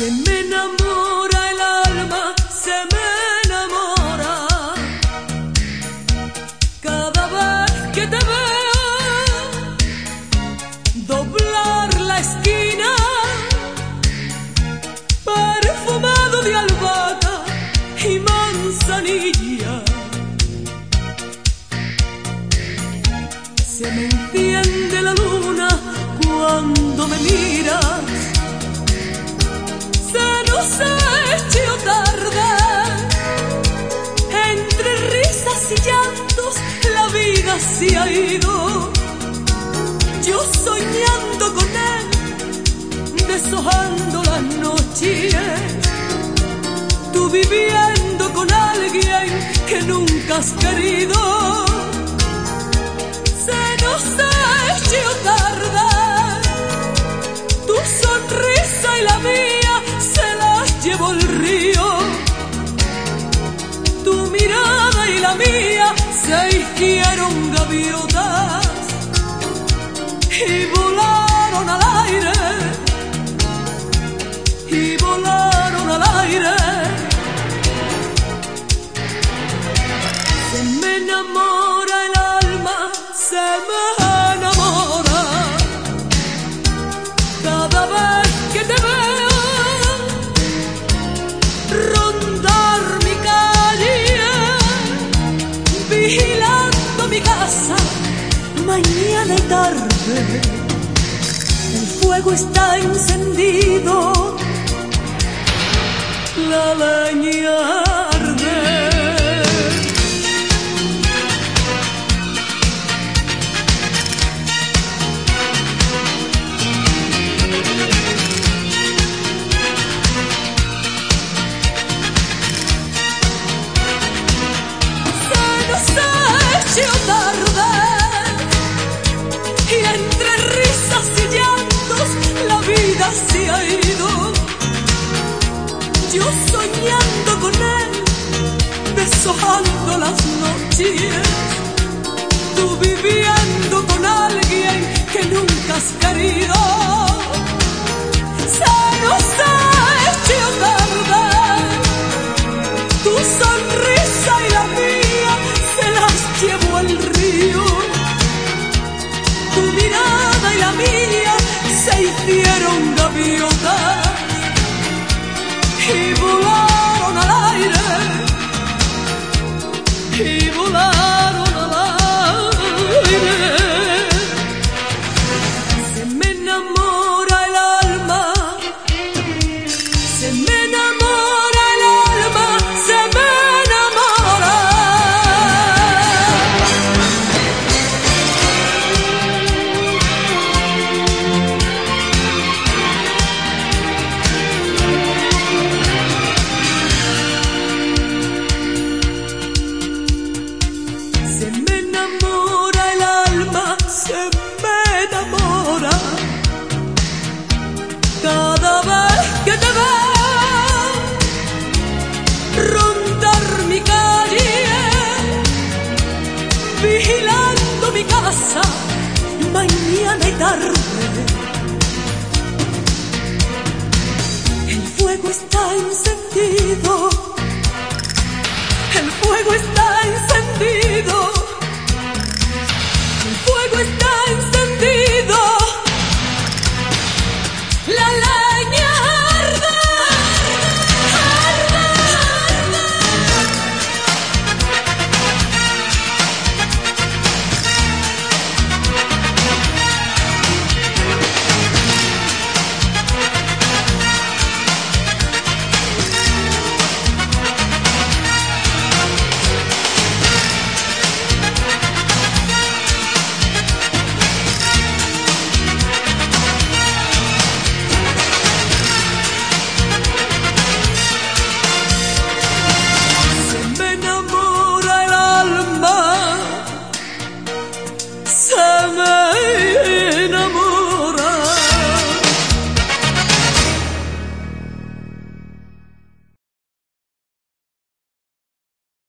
Se me enamora el alma, se me enamora. Cada vez que te veo, doblar la esquina, perfumado de albahaca y manzanilla. Se me enciende la luna cuando me miras. Nos ha hecho tarde. Entre risas y llantos la vida se ha ido. Yo soñando con él, deshojando las noches. Tú viviendo con alguien que nunca has querido se nos ha hecho tarde. Tu sonrisa y la mía mía se hicieron gaviotas y volaron al aire. Y volaron al aire. Se me enamora el alma, se me vigilando mi casa, mañana y tarde. El fuego está encendido, la leña las noches, tú viviendo con alguien vigilando mi casa, mañana y tarde.